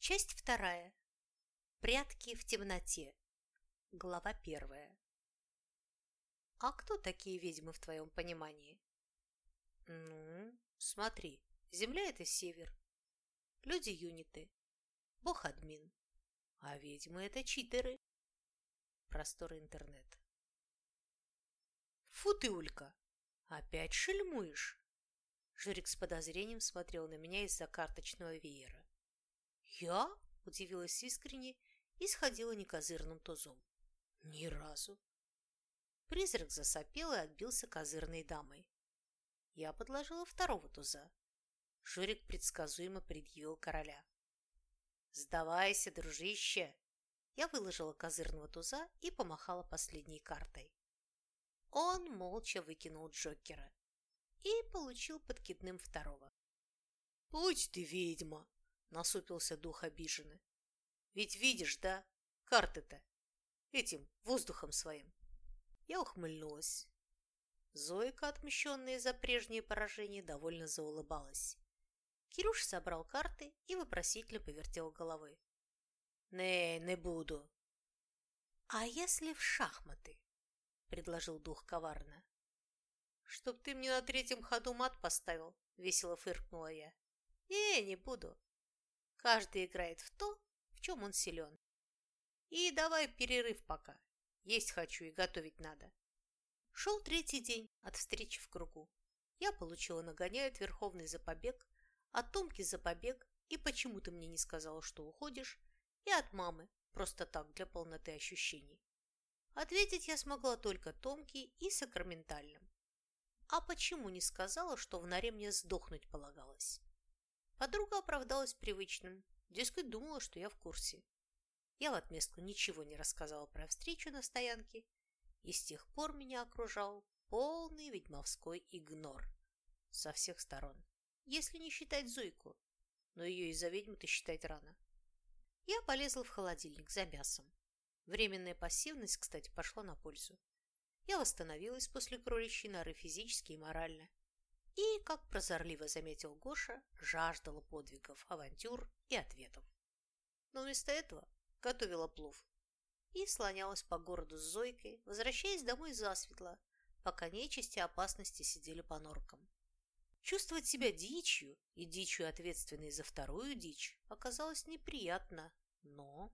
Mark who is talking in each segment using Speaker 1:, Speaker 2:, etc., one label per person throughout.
Speaker 1: Часть вторая. Прятки в темноте. Глава первая. А кто такие ведьмы в твоем понимании? Ну, смотри, Земля – это север. Люди – юниты. Бог – админ. А ведьмы – это читеры. Просторы интернета. Фу ты, Улька! Опять шельмуешь? Журик с подозрением смотрел на меня из-за карточного веера. «Я?» – удивилась искренне и сходила некозырным тузом. «Ни разу». Призрак засопел и отбился козырной дамой. Я подложила второго туза. Журик предсказуемо предъявил короля. «Сдавайся, дружище!» Я выложила козырного туза и помахала последней картой. Он молча выкинул Джокера и получил подкидным второго. «Будь ты ведьма!» – насупился дух обиженный. «Ведь видишь, да, карты-то? Этим, воздухом своим!» Я ухмыльнулась. Зойка, отмщенная за прежнее поражение, довольно заулыбалась. Кирюш собрал карты и вопросительно повертел головой. «Не, не буду». «А если в шахматы?» – предложил дух коварно. «Чтоб ты мне на третьем ходу мат поставил», – весело фыркнула я. «Не, не буду. Каждый играет в то, в чем он силен. И давай перерыв пока. Есть хочу и готовить надо». Шел третий день от встречи в кругу. Я получила нагоняй от Верховной за побег, от Томки за побег, и почему ты мне не сказала, что уходишь, и от мамы, просто так, для полноты ощущений. Ответить я смогла только Томке и сакраментальным. А почему не сказала, что в норе мне сдохнуть полагалось? Подруга оправдалась привычным, дескать, думала, что я в курсе. Я в отместку ничего не рассказала про встречу на стоянке, и с тех пор меня окружал полный ведьмовской игнор со всех сторон, если не считать Зойку, но ее из-за ведьмы-то считать рано. Я полезла в холодильник за мясом. Временная пассивность, кстати, пошла на пользу. Я восстановилась после кроличьей норы физически и морально. И, как прозорливо заметил Гоша, жаждала подвигов, авантюр и ответов. Но вместо этого готовила плов и слонялась по городу с Зойкой, возвращаясь домой засветло, пока нечисти опасности сидели по норкам. Чувствовать себя дичью и дичью ответственной за вторую дичь оказалось неприятно, но...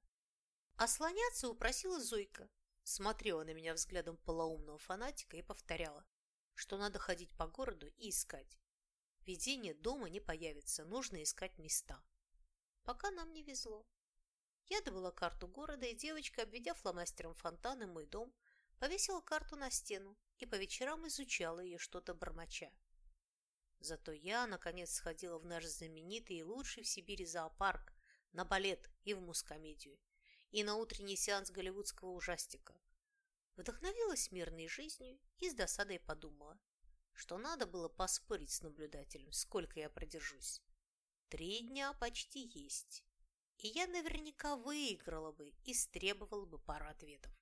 Speaker 1: А слоняться упросила Зойка, смотрела на меня взглядом полоумного фанатика и повторяла, что надо ходить по городу и искать. Видение дома не появится, нужно искать места. Пока нам не везло. Я добыла карту города, и девочка, обведя фломастером фонтан и мой дом, повесила карту на стену и по вечерам изучала ее что-то бормоча. Зато я, наконец, сходила в наш знаменитый и лучший в Сибири зоопарк, на балет и в мускомедию, и на утренний сеанс голливудского ужастика. Вдохновилась мирной жизнью и с досадой подумала, что надо было поспорить с наблюдателем, сколько я продержусь. Три дня почти есть, и я наверняка выиграла бы и стребовала бы пару ответов.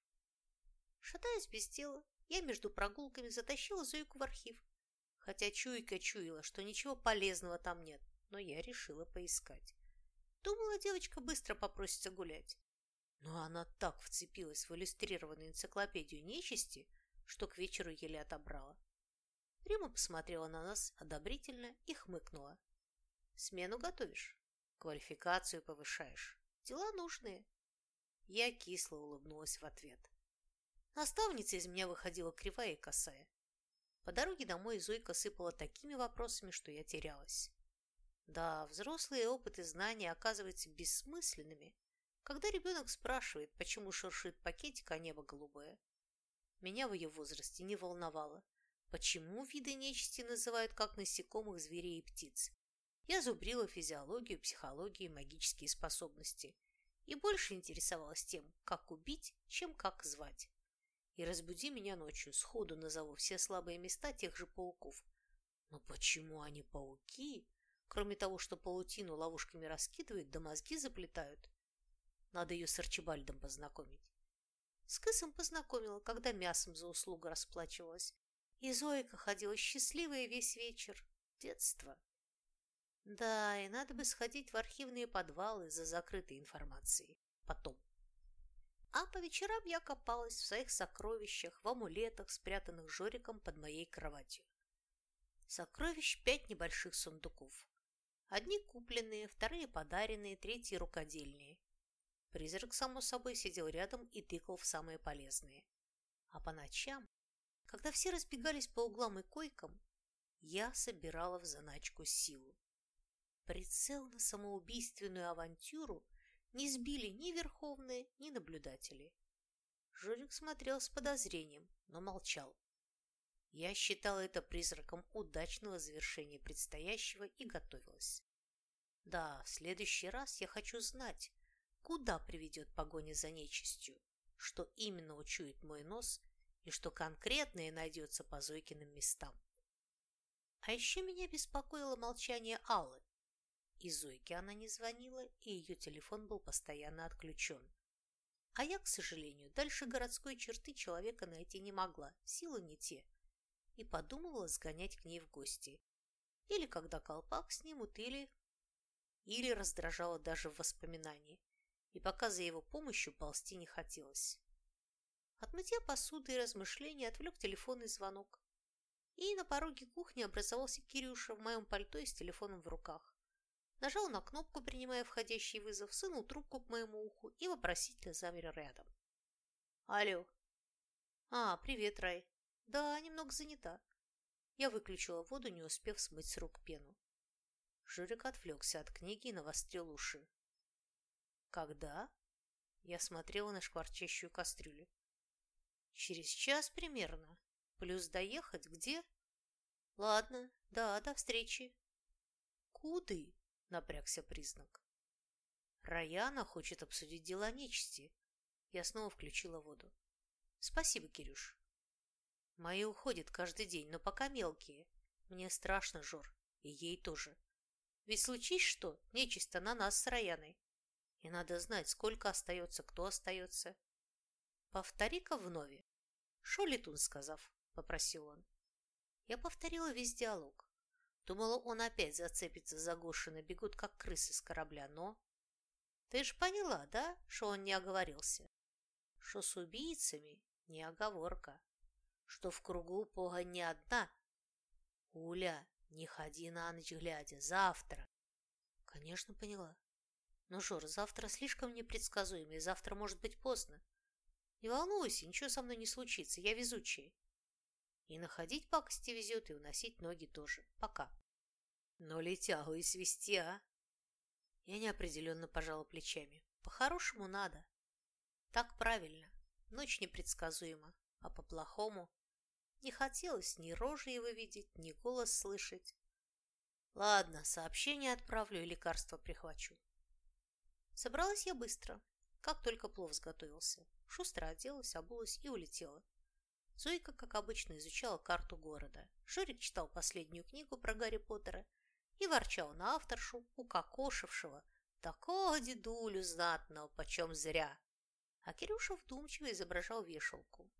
Speaker 1: Шатаясь без дела, я между прогулками затащила Зойку в архив, хотя чуйка чуяла, что ничего полезного там нет, но я решила поискать. Думала, девочка быстро попросится гулять. Но она так вцепилась в иллюстрированную энциклопедию нечисти, что к вечеру еле отобрала. Рима посмотрела на нас одобрительно и хмыкнула. «Смену готовишь, квалификацию повышаешь. Дела нужные». Я кисло улыбнулась в ответ. Наставница из меня выходила кривая и косая. По дороге домой Зойка сыпала такими вопросами, что я терялась. Да, взрослые опыты и знания оказываются бессмысленными, когда ребенок спрашивает, почему шуршит пакетик, а небо голубое. Меня в ее возрасте не волновало, почему виды нечисти называют как насекомых, зверей и птиц. Я зубрила физиологию, психологию и магические способности и больше интересовалась тем, как убить, чем как звать. И разбуди меня ночью, сходу назову все слабые места тех же пауков. Но почему они пауки? Кроме того, что паутину ловушками раскидывают, да мозги заплетают. Надо ее с Арчибальдом познакомить. С Кысом познакомила, когда мясом за услугу расплачивалась. И Зоика ходила счастливая весь вечер. Детство. Да, и надо бы сходить в архивные подвалы за закрытой информацией. Потом. А по вечерам я копалась в своих сокровищах, в амулетах, спрятанных Жориком под моей кроватью. Сокровищ пять небольших сундуков. Одни купленные, вторые подаренные, третьи рукодельные. Призрак, само собой, сидел рядом и тыкал в самые полезные. А по ночам, когда все разбегались по углам и койкам, я собирала в заначку силу. Прицел на самоубийственную авантюру не сбили ни верховные, ни наблюдатели. Журик смотрел с подозрением, но молчал. Я считала это призраком удачного завершения предстоящего и готовилась. Да, в следующий раз я хочу знать, куда приведет погоня за нечистью, что именно учует мой нос и что конкретное найдется по Зойкиным местам. А еще меня беспокоило молчание Аллы. И Зойке она не звонила, и ее телефон был постоянно отключен. А я, к сожалению, дальше городской черты человека найти не могла, силы не те. И подумывала сгонять к ней в гости. Или когда колпак снимут, или... Или раздражала даже в воспоминании. И пока за его помощью ползти не хотелось. От мытья посуды и размышлений отвлек телефонный звонок. И на пороге кухни образовался Кирюша в моем пальто и с телефоном в руках. Нажал на кнопку, принимая входящий вызов, сунул трубку к моему уху и вопросительно замер рядом. «Алло!» «А, привет, Рай!» «Да, немного занята». Я выключила воду, не успев смыть с рук пену. Журик отвлекся от книги и навострил уши. «Когда?» Я смотрела на шкварчащую кастрюлю. «Через час примерно. Плюс доехать где?» «Ладно, да, до встречи». «Куды?» напрягся признак. Раяна хочет обсудить дела нечисти. Я снова включила воду. Спасибо, Кирюш. Мои уходят каждый день, но пока мелкие. Мне страшно, Жор, и ей тоже. Ведь случись что, нечисто на нас с Раяной. И надо знать, сколько остается, кто остается. Повтори-ка вновь. Шо летун сказав, попросил он. Я повторила весь диалог. Думала, он опять зацепится за Гошина, бегут как крысы с корабля, но... Ты ж поняла, да, что он не оговорился? Что с убийцами не оговорка, что в кругу погонь не одна. Уля, не ходи на ночь глядя, завтра. Конечно, поняла. Но, Жор, завтра слишком непредсказуемо, и завтра может быть поздно. Не волнуйся, ничего со мной не случится, я везучая. И находить пакости везет, и уносить ноги тоже. Пока. Но летягу и свести, а? Я неопределенно пожала плечами. По-хорошему надо. Так правильно. Ночь непредсказуема. А по-плохому не хотелось ни рожи его видеть, ни голос слышать. Ладно, сообщение отправлю и лекарство прихвачу. Собралась я быстро, как только плов сготовился. Шустро оделась, обулась и улетела. Зойка, как обычно, изучала карту города. Жорик читал последнюю книгу про Гарри Поттера и ворчал на авторшу, укокошившего такого дедулю знатного, почем зря. А Кирюша вдумчиво изображал вешалку.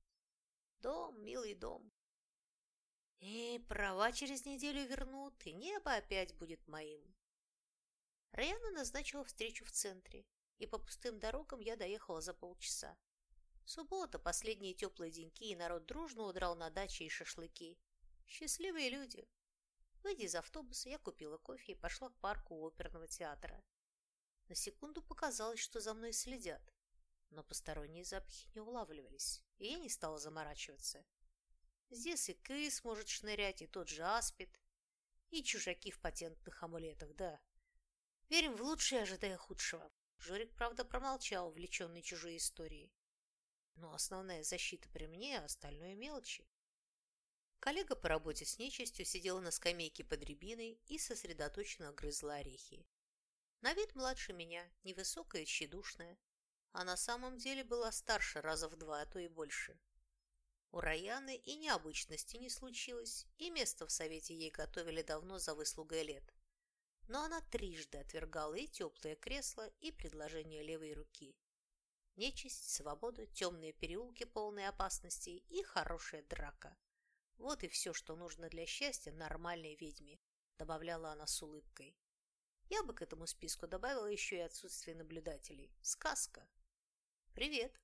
Speaker 1: Дом, милый дом. И права через неделю вернут, и небо опять будет моим. Раяна назначила встречу в центре, и по пустым дорогам я доехала за полчаса. Суббота, последние теплые деньки, и народ дружно удрал на дачи и шашлыки. Счастливые люди. Выйдя из автобуса, я купила кофе и пошла к парку оперного театра. На секунду показалось, что за мной следят, но посторонние запахи не улавливались, и я не стала заморачиваться. Здесь и кыс может шнырять, и тот же аспид, и чужаки в патентных амулетах, да. Верим в лучшее, ожидая худшего. Жорик, правда, промолчал, увлеченный чужой историей. Но основная защита при мне, а остальное мелочи. Коллега по работе с нечистью сидела на скамейке под рябиной и сосредоточенно грызла орехи. На вид младше меня, невысокая и тщедушная, а на самом деле была старше раза в два, а то и больше. У Раяны и необычности не случилось, и место в совете ей готовили давно за выслугой лет. Но она трижды отвергала и теплое кресло, и предложение левой руки. Нечисть, свобода, темные переулки, полные опасностей и хорошая драка. Вот и все, что нужно для счастья нормальной ведьме, добавляла она с улыбкой. Я бы к этому списку добавила еще и отсутствие наблюдателей. Сказка. «Привет!»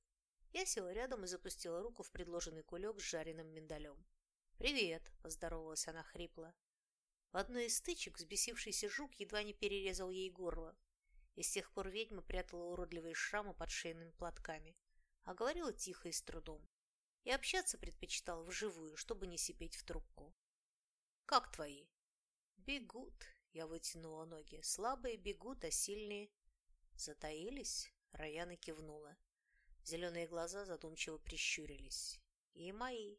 Speaker 1: Я села рядом и запустила руку в предложенный кулек с жареным миндалем. «Привет!» – поздоровалась она хрипло. В одной из стычек взбесившийся жук едва не перерезал ей горло, и с тех пор ведьма прятала уродливые шрамы под шейными платками, а говорила тихо и с трудом. И общаться предпочитала вживую, чтобы не сипеть в трубку. «Как твои?» «Бегут», — я вытянула ноги. «Слабые бегут, а сильные...» «Затаились?» — Раяна кивнула. Зеленые глаза задумчиво прищурились. «И мои».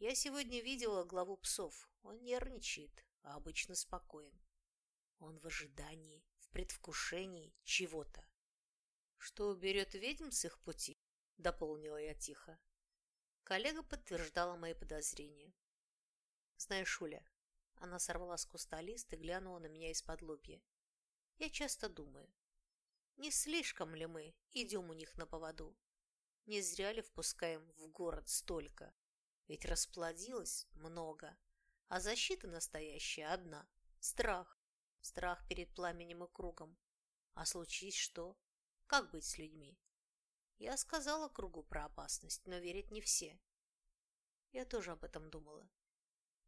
Speaker 1: «Я сегодня видела главу псов. Он нервничает, а обычно спокоен. Он в ожидании, в предвкушении чего-то. Что уберет ведьм с их пути?» — дополнила я тихо. Коллега подтверждала мои подозрения. «Знаешь, Уля, она сорвала с куста лист и глянула на меня из-под лобья. Я часто думаю, не слишком ли мы идем у них на поводу? Не зря ли впускаем в город столько? Ведь расплодилось много, а защита настоящая одна – страх. Страх перед пламенем и кругом. А случись что? Как быть с людьми? Я сказала кругу про опасность, но верят не все. Я тоже об этом думала.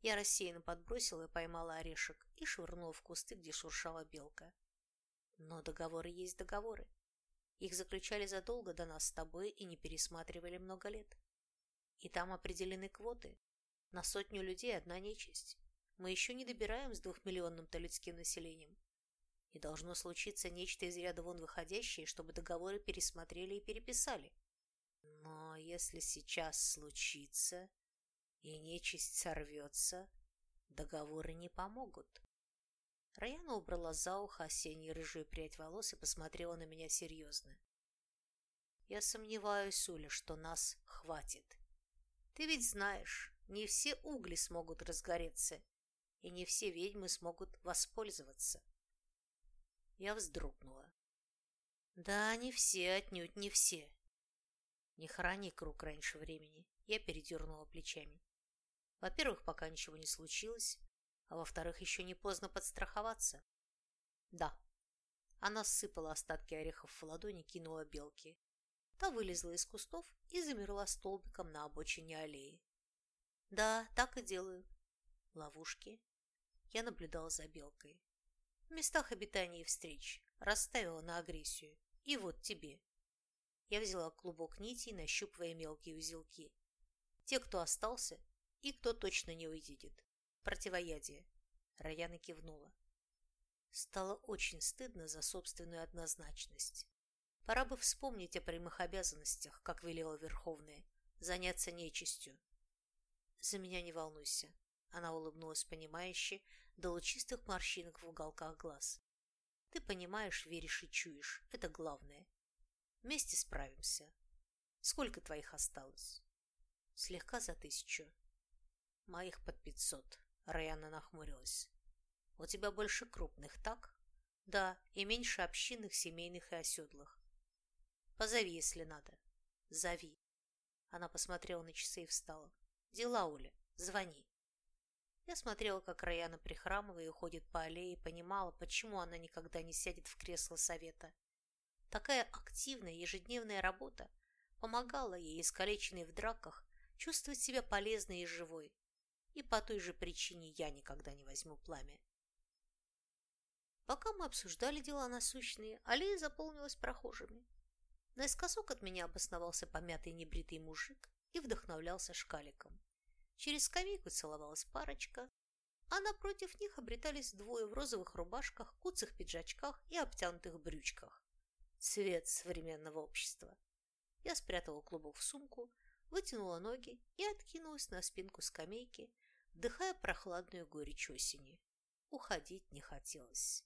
Speaker 1: Я рассеянно подбросила и поймала орешек и швырнула в кусты, где шуршала белка. Но договоры есть договоры. Их заключали задолго до нас с тобой и не пересматривали много лет. И там определены квоты. На сотню людей одна нечисть. Мы еще не добираем с двухмиллионным-то населением. И должно случиться нечто из ряда вон выходящее, чтобы договоры пересмотрели и переписали. Но если сейчас случится, и нечисть сорвется, договоры не помогут. Раяна убрала за ухо осеннюю рыжую прядь волос и посмотрела на меня серьезно. Я сомневаюсь, Уля, что нас хватит. Ты ведь знаешь, не все угли смогут разгореться, и не все ведьмы смогут воспользоваться. Я вздрогнула. Да, не все, отнюдь не все. Не храни круг раньше времени. Я передернула плечами. Во-первых, пока ничего не случилось, а во-вторых, еще не поздно подстраховаться. Да. Она сыпала остатки орехов в ладони, кинула белки. Та вылезла из кустов и замерла столбиком на обочине аллеи. Да, так и делаю. Ловушки. Я наблюдала за белкой. В местах обитания и встреч. Расставила на агрессию. И вот тебе. Я взяла клубок нитей, нащупывая мелкие узелки. Те, кто остался, и кто точно не уйдет. Противоядие. Раяна кивнула. Стало очень стыдно за собственную однозначность. Пора бы вспомнить о прямых обязанностях, как велела Верховная, заняться нечистью. За меня не волнуйся. Она улыбнулась понимающе, до лучистых морщинок в уголках глаз. Ты понимаешь, веришь и чуешь. Это главное. Вместе справимся. Сколько твоих осталось? Слегка за тысячу. Моих под пятьсот. Раяна нахмурилась. У тебя больше крупных, так? Да, и меньше общинных, семейных и оседлых. Позови, если надо. Зови. Она посмотрела на часы и встала. Дела, Оля, звони. Я смотрела, как Раяна прихрамывая уходит по аллее, и понимала, почему она никогда не сядет в кресло совета. Такая активная ежедневная работа помогала ей, искалеченной в драках, чувствовать себя полезной и живой и по той же причине я никогда не возьму пламя. Пока мы обсуждали дела насущные, аллея заполнилась прохожими. Наискосок от меня обосновался помятый небритый мужик и вдохновлялся шкаликом. Через скамейку целовалась парочка, а напротив них обретались двое в розовых рубашках, куцых пиджачках и обтянутых брючках. Цвет современного общества. Я спрятала клубок в сумку, вытянула ноги и откинулась на спинку скамейки, вдыхая прохладную горечь осени. Уходить не хотелось.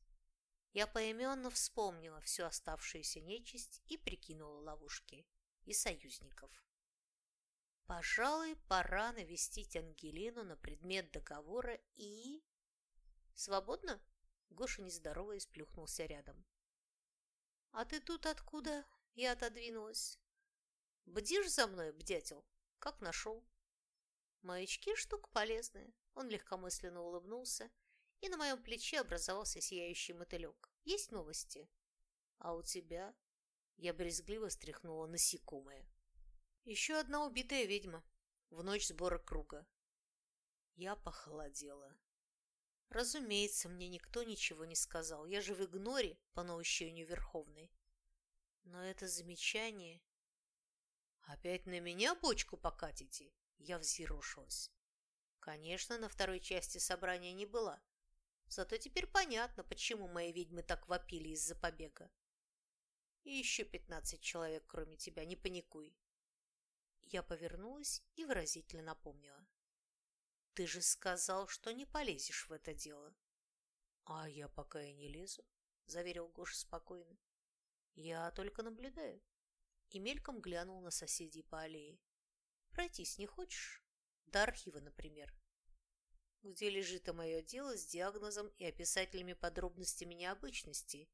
Speaker 1: Я поименно вспомнила всю оставшуюся нечисть и прикинула ловушки и союзников. Пожалуй, пора навестить Ангелину на предмет договора и... Свободно? Гоша нездороваясь плюхнулся рядом. А ты тут откуда? Я отодвинулась. Бдишь за мной, бдятел? Как нашел? Маячки – штука полезная. Он легкомысленно улыбнулся и на моем плече образовался сияющий мотылек. Есть новости? А у тебя? Я брезгливо стряхнула насекомое. Еще одна убитая ведьма. В ночь сбора круга. Я похолодела. Разумеется, мне никто ничего не сказал. Я же в игноре по наущению Верховной. Но это замечание... Опять на меня бочку покатите? Я взъерошилась. Конечно, на второй части собрания не была. Зато теперь понятно, почему мои ведьмы так вопили из-за побега. И еще пятнадцать человек, кроме тебя, не паникуй. Я повернулась и выразительно напомнила. Ты же сказал, что не полезешь в это дело. А я пока и не лезу, заверил Гоша спокойно. Я только наблюдаю. И мельком глянул на соседей по аллее. Пройтись не хочешь? До архива, например. Где лежит мое дело с диагнозом и описательными подробностями необычности,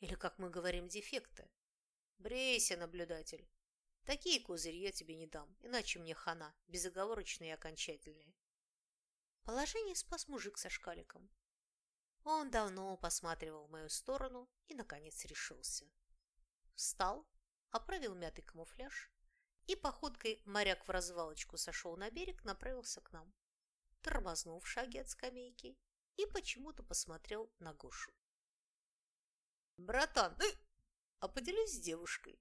Speaker 1: или, как мы говорим, дефекта? Брейся, наблюдатель. Такие козыри я тебе не дам, иначе мне хана, безоговорочная и окончательная. Положение спас мужик со шкаликом. Он давно посматривал в мою сторону и, наконец, решился. Встал, оправил мятый камуфляж и походкой моряк в развалочку сошел на берег, направился к нам. Тормознул в шаге от скамейки и почему-то посмотрел на Гошу. «Братан, э, а поделись с девушкой».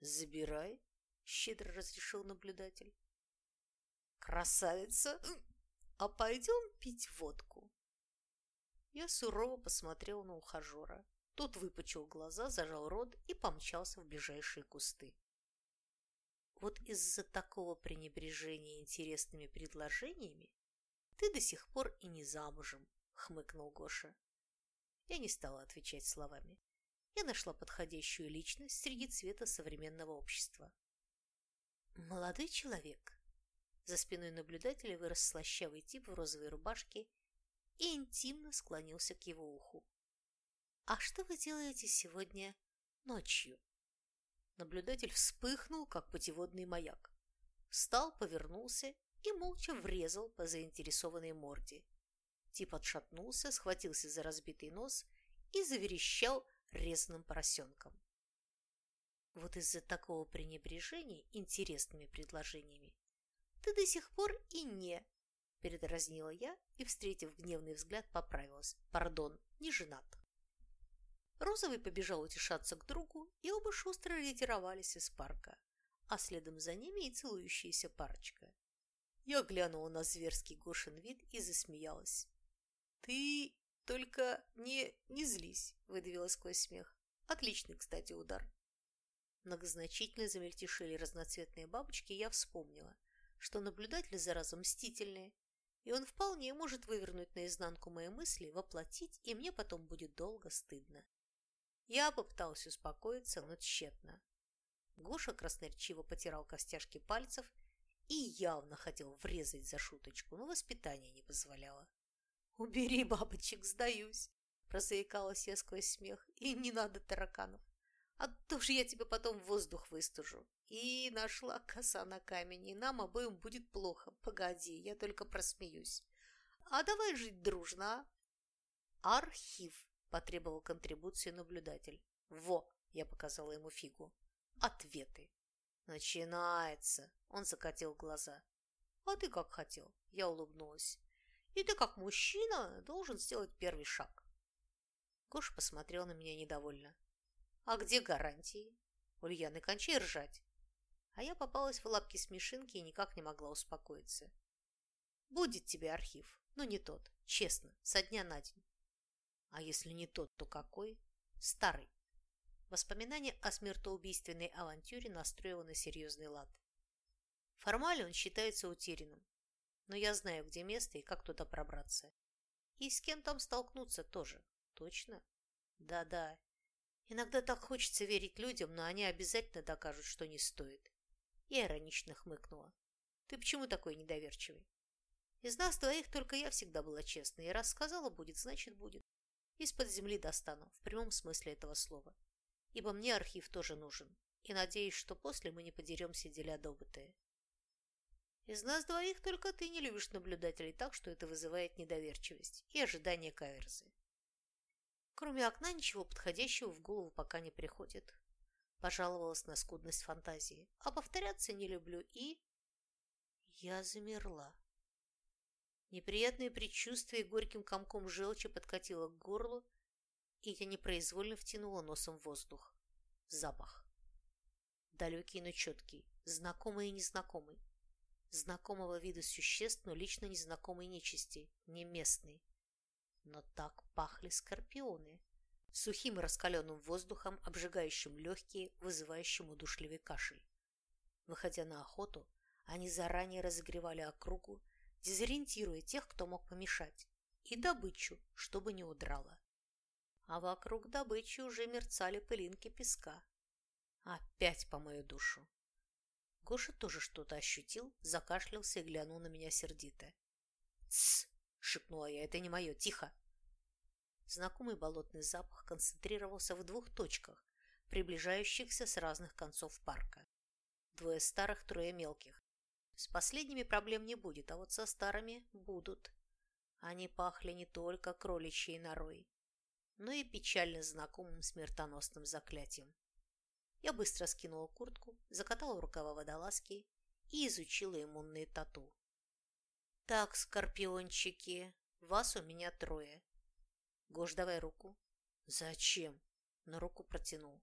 Speaker 1: «Забирай», — щедро разрешил наблюдатель. «Красавица, а пойдем пить водку?» Я сурово посмотрел на ухажера. Тот выпучил глаза, зажал рот и помчался в ближайшие кусты. Вот из-за такого пренебрежения интересными предложениями ты до сих пор и не замужем, хмыкнул Гоша. Я не стала отвечать словами. Я нашла подходящую личность среди цвета современного общества. Молодой человек, за спиной наблюдателя вырос слащавый тип в розовой рубашке и интимно склонился к его уху. «А что вы делаете сегодня ночью?» Наблюдатель вспыхнул, как путеводный маяк. Встал, повернулся и молча врезал по заинтересованной морде. Тип отшатнулся, схватился за разбитый нос и заверещал резаным поросенком. Вот из-за такого пренебрежения интересными предложениями ты до сих пор и не...» Передразнила я и, встретив гневный взгляд, поправилась. «Пардон, не женат». Розовый побежал утешаться к другу, и оба шустро ретировались из парка, а следом за ними и целующаяся парочка. Я глянула на зверский Гошин вид и засмеялась. «Ты только не, не злись», — выдавила сквозь смех. «Отличный, кстати, удар». Многозначительно замельтешили разноцветные бабочки, я вспомнила — что наблюдатели зараза мстительные, и он вполне может вывернуть наизнанку мои мысли, воплотить, и мне потом будет долго стыдно. Я попыталась успокоиться, но тщетно. Гоша красноречиво потирал костяшки пальцев и явно хотел врезать за шуточку, но воспитание не позволяло. «Убери бабочек, сдаюсь!» – прозаикалась я сквозь смех. «И не надо тараканов, а то же я тебе потом воздух выстужу!» И нашла коса на камень, и нам обоим будет плохо. Погоди, я только просмеюсь. А давай жить дружно, а? Архив, потребовал контрибуции наблюдатель. Во, я показала ему фигу. Ответы. Начинается. Он закатил глаза. А ты как хотел? Я улыбнулась. И ты, как мужчина, должен сделать первый шаг. Гош посмотрел на меня недовольно. А где гарантии? Ульяна, кончай ржать а я попалась в лапки смешинки и никак не могла успокоиться. Будет тебе архив, но не тот, честно, со дня на день. А если не тот, то какой? Старый. Воспоминания о смертоубийственной авантюре настроены на серьезный лад. Формально он считается утерянным, но я знаю, где место и как туда пробраться. И с кем там столкнуться тоже. Точно? Да-да. Иногда так хочется верить людям, но они обязательно докажут, что не стоит. Я иронично хмыкнула. «Ты почему такой недоверчивый?» «Из нас двоих только я всегда была честной, и раз сказала будет, значит будет. Из-под земли достану, в прямом смысле этого слова. Ибо мне архив тоже нужен, и надеюсь, что после мы не подеремся, деля добытое». Из нас двоих только ты не любишь наблюдателей так, что это вызывает недоверчивость и ожидание каверзы. Кроме окна ничего подходящего в голову пока не приходит. Пожаловалась на скудность фантазии. А повторяться не люблю и... Я замерла. Неприятное предчувствие горьким комком желчи подкатило к горлу, и я непроизвольно втянула носом воздух. Запах. Далекий, но четкий, знакомый и незнакомый. Знакомого вида существ, но лично незнакомой нечисти, не местный. Но так пахли скорпионы. Сухим и раскаленным воздухом, обжигающим легкие, вызывающим удушливый кашель. Выходя на охоту, они заранее разогревали округу, дезориентируя тех, кто мог помешать, и добычу, чтобы не удрала. А вокруг добычи уже мерцали пылинки песка. Опять по мою душу. Гоша тоже что-то ощутил, закашлялся и глянул на меня сердито. «Тссс!» – шепнула я. «Это не мое. Тихо!» Знакомый болотный запах концентрировался в двух точках, приближающихся с разных концов парка. Двое старых, трое мелких. С последними проблем не будет, а вот со старыми будут. Они пахли не только кроличьей норой, но и печально знакомым смертоносным заклятием. Я быстро скинула куртку, закатала рукава водолазки и изучила иммунные тату. «Так, скорпиончики, вас у меня трое. Гош, давай руку». «Зачем?» На руку протянул.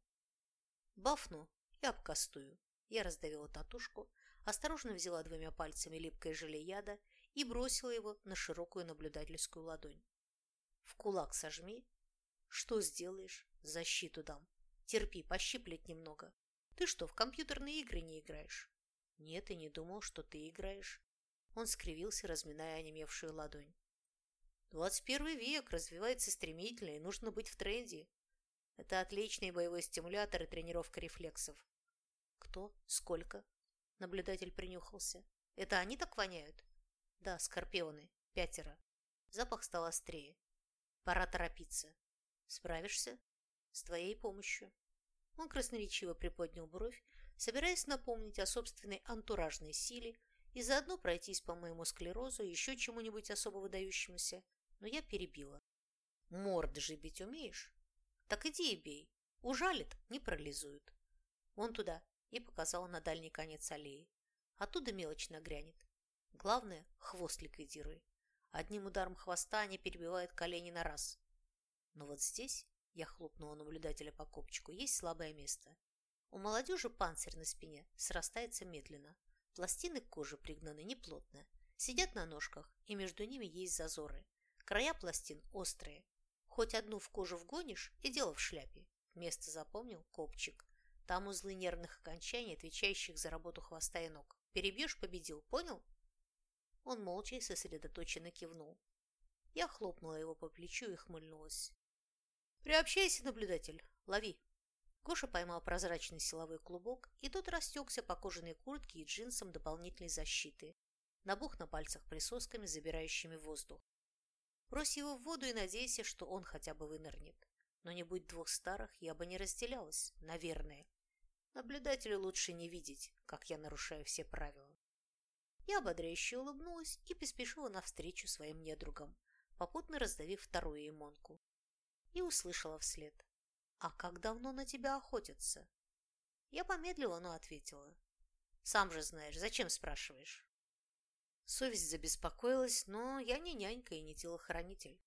Speaker 1: «Бафну и обкастую». Я раздавила татушку, осторожно взяла двумя пальцами липкое желе яда и бросила его на широкую наблюдательскую ладонь. «В кулак сожми. Что сделаешь? Защиту дам. Терпи, пощиплет немного. Ты что, в компьютерные игры не играешь? Нет, и не думал, что ты играешь. Он скривился, разминая онемевшую ладонь. Двадцать первый век развивается стремительно, и нужно быть в тренде. Это отличный боевой стимулятор и тренировка рефлексов. Кто? Сколько? Наблюдатель принюхался. Это они так воняют? Да, скорпионы. Пятеро. Запах стал острее. Пора торопиться. Справишься? С твоей помощью. Он красноречиво приподнял бровь, собираясь напомнить о собственной антуражной силе и заодно пройтись по моему склерозу еще чему-нибудь особо выдающемуся, но я перебила. Морды же бить умеешь? Так иди и бей. Ужалит, не парализуют. Вон туда, и показала на дальний конец аллеи. Оттуда мелочь нагрянет. Главное, хвост ликвидируй. Одним ударом хвоста они перебивают колени на раз. Но вот здесь я хлопнула наблюдателя по копчику. Есть слабое место. У молодежи панцирь на спине срастается медленно. Пластины кожи пригнаны неплотно. Сидят на ножках, и между ними есть зазоры. Края пластин острые. Хоть одну в кожу вгонишь, и дело в шляпе. Место запомнил? Копчик. Там узлы нервных окончаний, отвечающих за работу хвоста и ног. Перебьешь – победил, понял? Он молча и сосредоточенно кивнул. Я хлопнула его по плечу и хмыльнулась. «Приобщайся, наблюдатель, лови!» Гоша поймал прозрачный силовой клубок, и тот растекся по кожаной куртке и джинсам дополнительной защиты, набух на пальцах присосками, забирающими воздух. Брось его в воду и надейся, что он хотя бы вынырнет. Но не будь двух старых, я бы не разделялась, наверное. Наблюдателю лучше не видеть, как я нарушаю все правила. Я ободряюще улыбнулась и поспешила навстречу своим недругам, попутно раздавив вторую имонку и услышала вслед. «А как давно на тебя охотятся?» Я помедлила, но ответила. «Сам же знаешь, зачем спрашиваешь?» Совесть забеспокоилась, но я не нянька и не телохранитель.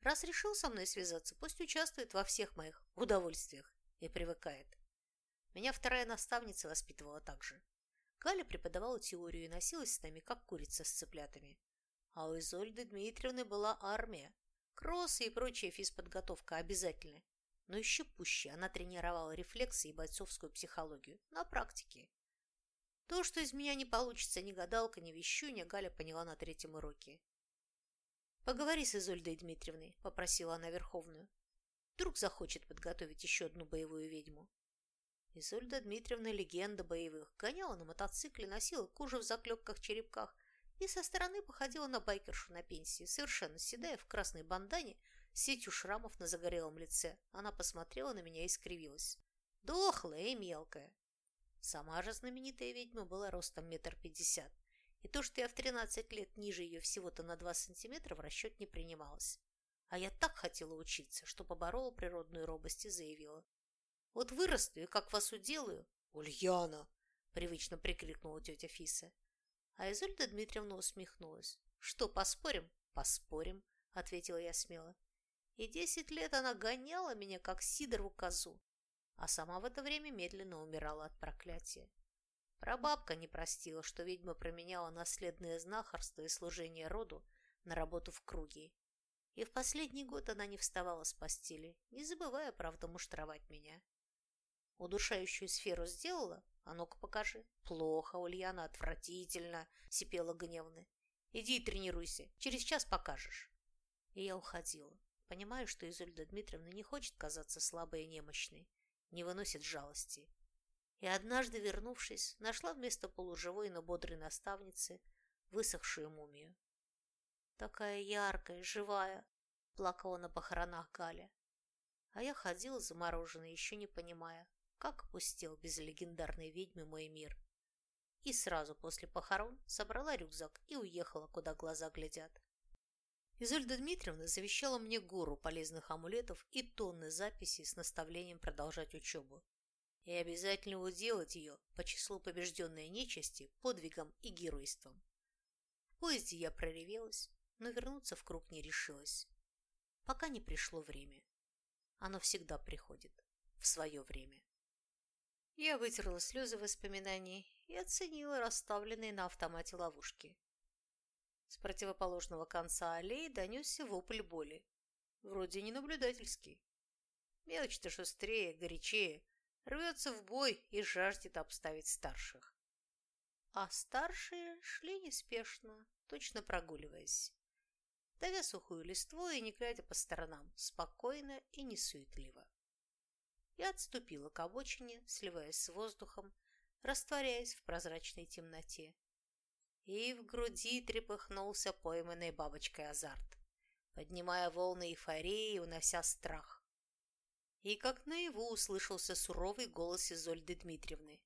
Speaker 1: Раз решил со мной связаться, пусть участвует во всех моих удовольствиях и привыкает. Меня вторая наставница воспитывала так же. Галя преподавала теорию и носилась с нами, как курица с цыплятами. А у Изольды Дмитриевны была армия, Кроссы и прочая физподготовка обязательны. Но еще пуще она тренировала рефлексы и бойцовскую психологию на практике. То, что из меня не получится ни гадалка, ни вещуня, Галя поняла на третьем уроке. «Поговори с Изольдой Дмитриевной», – попросила она Верховную. «Вдруг захочет подготовить еще одну боевую ведьму». Изольда Дмитриевна – легенда боевых. Гоняла на мотоцикле, носила кожу в заклепках-черепках и со стороны походила на байкершу на пенсии, совершенно седая в красной бандане с сетью шрамов на загорелом лице. Она посмотрела на меня и скривилась. Дохлая и мелкая. Сама же знаменитая ведьма была ростом метр пятьдесят И то, что я в 13 лет ниже ее всего-то на 2 сантиметра, в расчет не принималось. А я так хотела учиться, что поборола природную робость и заявила. Вот вырасту и как вас уделаю. Ульяна! Привычно прикрикнула тетя Фиса. А Изольда Дмитриевна усмехнулась. Что, поспорим? Поспорим, ответила я смело. И десять лет она гоняла меня, как сидору козу, а сама в это время медленно умирала от проклятия. Прабабка не простила, что ведьма променяла наследное знахарство и служение роду на работу в круге и в последний год она не вставала с постели, не забывая, правда, муштровать меня. Удушающую сферу сделала? А ну-ка покажи. Плохо, Ульяна, отвратительно, сипела гневно. Иди и тренируйся, через час покажешь. И я уходила, понимая, что Изольда Дмитриевна не хочет казаться слабой и немощной, не выносит жалости. И однажды, вернувшись, нашла вместо полуживой, но бодрой наставницы высохшую мумию. Такая яркая, живая, плакала на похоронах Галя. А я ходила замороженная, еще не понимая, как опустел без легендарной ведьмы мой мир. И сразу после похорон собрала рюкзак и уехала, куда глаза глядят. Изольда Дмитриевна завещала мне гору полезных амулетов и тонны записей с наставлением продолжать учебу. И обязательно уделать ее по числу побежденной нечисти, подвигом и геройством. В поезде я проревелась, но вернуться в круг не решилась. Пока не пришло время. Оно всегда приходит. В свое время. Я вытерла слезы воспоминаний и оценила расставленные на автомате ловушки. С противоположного конца аллеи донесся вопль боли. Вроде не наблюдательский. Мелочь-то шустрее, горячее, рвется в бой и жаждет обставить старших. А старшие шли неспешно, точно прогуливаясь давя сухую листву и не глядя по сторонам, спокойно и несуетливо. Я отступила к обочине, сливаясь с воздухом, растворяясь в прозрачной темноте. И в груди трепыхнулся пойманной бабочкой азарт, поднимая волны эйфории и унося страх. И как наяву услышался суровый голос Изольды Дмитриевны.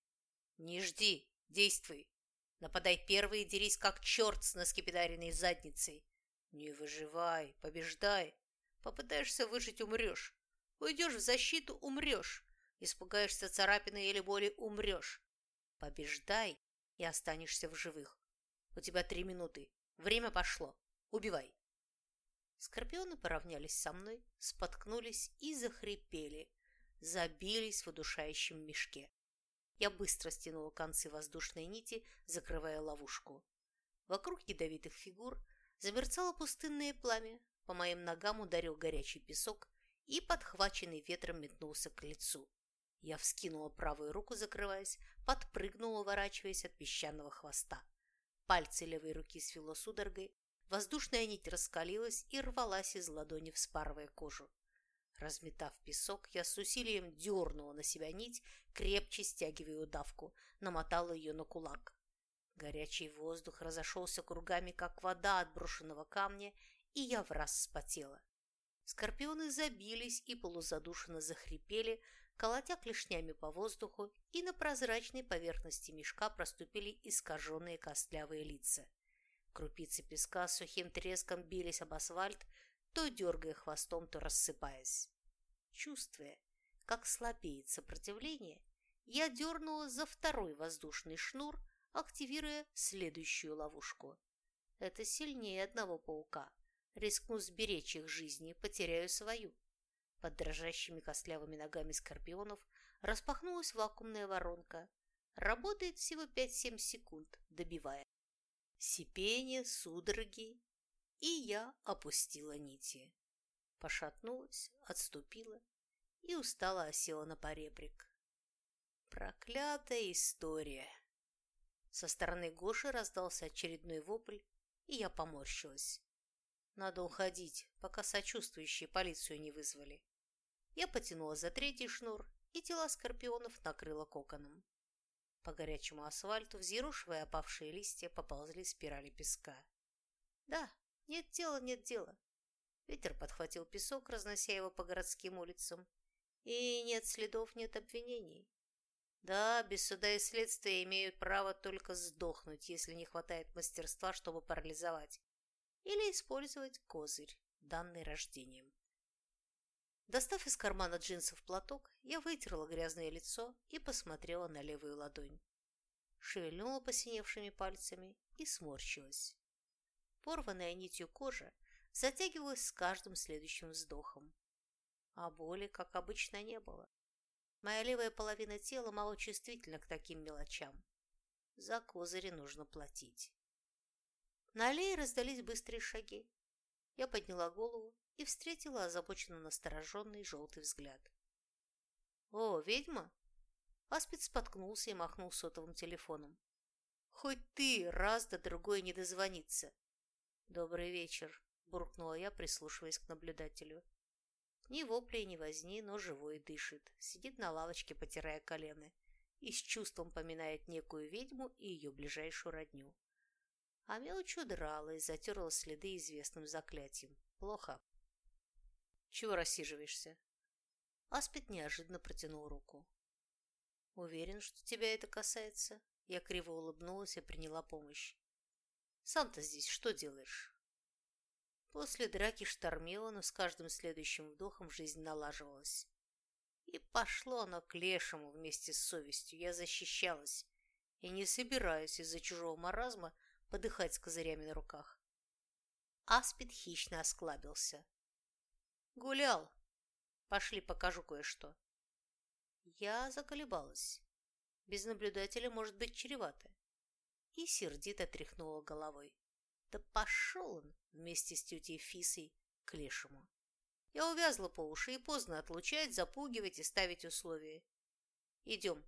Speaker 1: «Не жди, действуй! Нападай первый и дерись как черт с наскепидаренной задницей! Не выживай, побеждай. Попытаешься выжить – умрешь. Уйдешь в защиту – умрешь. Испугаешься царапины или боли – умрешь. Побеждай и останешься в живых. У тебя три минуты. Время пошло. Убивай. Скорпионы поравнялись со мной, споткнулись и захрипели, забились в удушающем мешке. Я быстро стянула концы воздушной нити, закрывая ловушку. Вокруг ядовитых фигур Замерцало пустынное пламя, по моим ногам ударил горячий песок и, подхваченный ветром, метнулся к лицу. Я вскинула правую руку, закрываясь, подпрыгнула, уворачиваясь от песчаного хвоста. Пальцы левой руки свело судорогой, воздушная нить раскалилась и рвалась из ладони, вспарывая кожу. Разметав песок, я с усилием дернула на себя нить, крепче стягивая удавку, намотала ее на кулак. Горячий воздух разошелся кругами, как вода от брошенного камня, и я враз вспотела. Скорпионы забились и полузадушенно захрипели, колотя клешнями по воздуху, и на прозрачной поверхности мешка проступили искаженные костлявые лица. Крупицы песка с сухим треском бились об асфальт, то дергая хвостом, то рассыпаясь. Чувствуя, как слабеет сопротивление, я дернула за второй воздушный шнур, активируя следующую ловушку. Это сильнее одного паука. Рискну сберечь их жизни, потеряю свою. Под дрожащими костлявыми ногами скорпионов распахнулась вакуумная воронка. Работает всего 5-7 секунд, добивая. Сипение, судороги, и я опустила нити. Пошатнулась, отступила и устало осела на поребрик. Проклятая история! Со стороны Гоши раздался очередной вопль, и я поморщилась. Надо уходить, пока сочувствующие полицию не вызвали. Я потянула за третий шнур, и тела скорпионов накрыла коконом. По горячему асфальту, взъерушивая опавшие листья, поползли спирали песка. Да, нет дела, нет дела. Ветер подхватил песок, разнося его по городским улицам. И нет следов, нет обвинений. Да, без суда и следствия имеют право только сдохнуть, если не хватает мастерства, чтобы парализовать, или использовать козырь, данный рождением. Достав из кармана джинсов платок, я вытерла грязное лицо и посмотрела на левую ладонь. Шевельнула посиневшими пальцами и сморщилась. Порванная нитью кожа затягивалась с каждым следующим вздохом. А боли, как обычно, не было. Моя левая половина тела мало чувствительна к таким мелочам. За козыри нужно платить. На аллее раздались быстрые шаги. Я подняла голову и встретила озабоченно настороженный желтый взгляд. «О, ведьма!» Аспид споткнулся и махнул сотовым телефоном. «Хоть ты раз да другой не дозвониться!» «Добрый вечер!» – буркнула я, прислушиваясь к наблюдателю. Ни вопли, ни возни, но живой дышит. Сидит на лавочке, потирая колены, и с чувством поминает некую ведьму и ее ближайшую родню. А мелочь удрала и затерла следы известным заклятием. Плохо. Чего рассиживаешься? Аспид неожиданно протянул руку. Уверен, что тебя это касается? Я криво улыбнулась и приняла помощь. Сам-то здесь что делаешь? После драки штормило, но с каждым следующим вдохом жизнь налаживалась. И пошло оно к лешему вместе с совестью. Я защищалась и не собираюсь из-за чужого маразма подыхать с козырями на руках. Аспид хищно осклабился. «Гулял. Пошли, покажу кое-что». Я заколебалась. Без наблюдателя может быть чревато. И сердито тряхнула головой. Да пошел он вместе с тетей Фисой к лешему. Я увязла по уши и поздно отлучать, запугивать и ставить условия. Идем.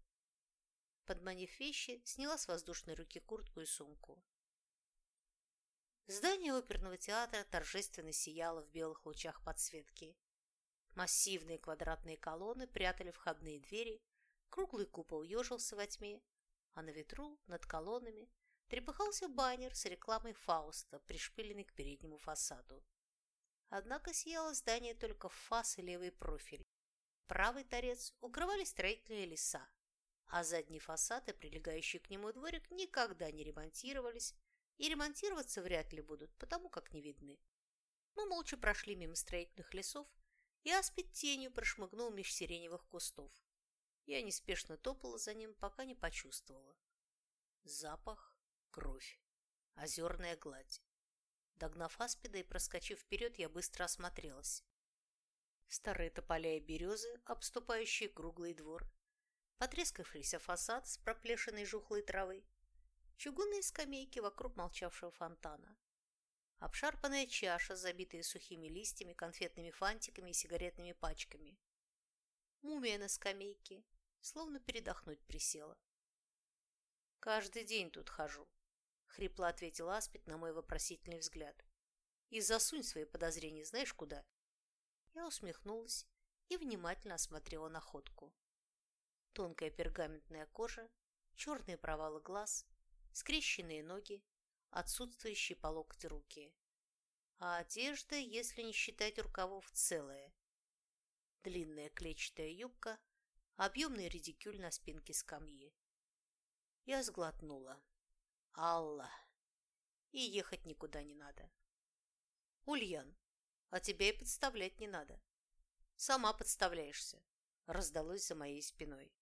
Speaker 1: Подманив вещи, сняла с воздушной руки куртку и сумку. Здание оперного театра торжественно сияло в белых лучах подсветки. Массивные квадратные колонны прятали входные двери, круглый купол ежился во тьме, а на ветру, над колоннами, трепыхался баннер с рекламой Фауста, пришпиленный к переднему фасаду. Однако сияло здание только в фас и левый профиль. Правый торец укрывали строительные леса, а задний фасад и прилегающий к нему дворик никогда не ремонтировались и ремонтироваться вряд ли будут, потому как не видны. Мы молча прошли мимо строительных лесов, и Аспид тенью прошмыгнул меж сиреневых кустов. Я неспешно топала за ним, пока не почувствовала. Запах Кровь. Озерная гладь. Догнав аспида и проскочив вперед, я быстро осмотрелась. Старые тополя и березы, обступающие круглый двор, потрескавшийся фасад с проплешиной жухлой травой, чугунные скамейки вокруг молчавшего фонтана, обшарпанная чаша, забитая сухими листьями, конфетными фантиками и сигаретными пачками, мумия на скамейке, словно передохнуть присела. Каждый день тут хожу, — хрипло ответил Аспид на мой вопросительный взгляд. «И засунь свои подозрения знаешь куда?» Я усмехнулась и внимательно осмотрела находку. Тонкая пергаментная кожа, черные провалы глаз, скрещенные ноги, отсутствующие по локоть руки. А одежда, если не считать рукавов, целая. Длинная клетчатая юбка, объемный редикюль на спинке скамьи. Я сглотнула. Алла. И ехать никуда не надо. Ульян, а тебя и подставлять не надо. Сама подставляешься, раздалось за моей спиной.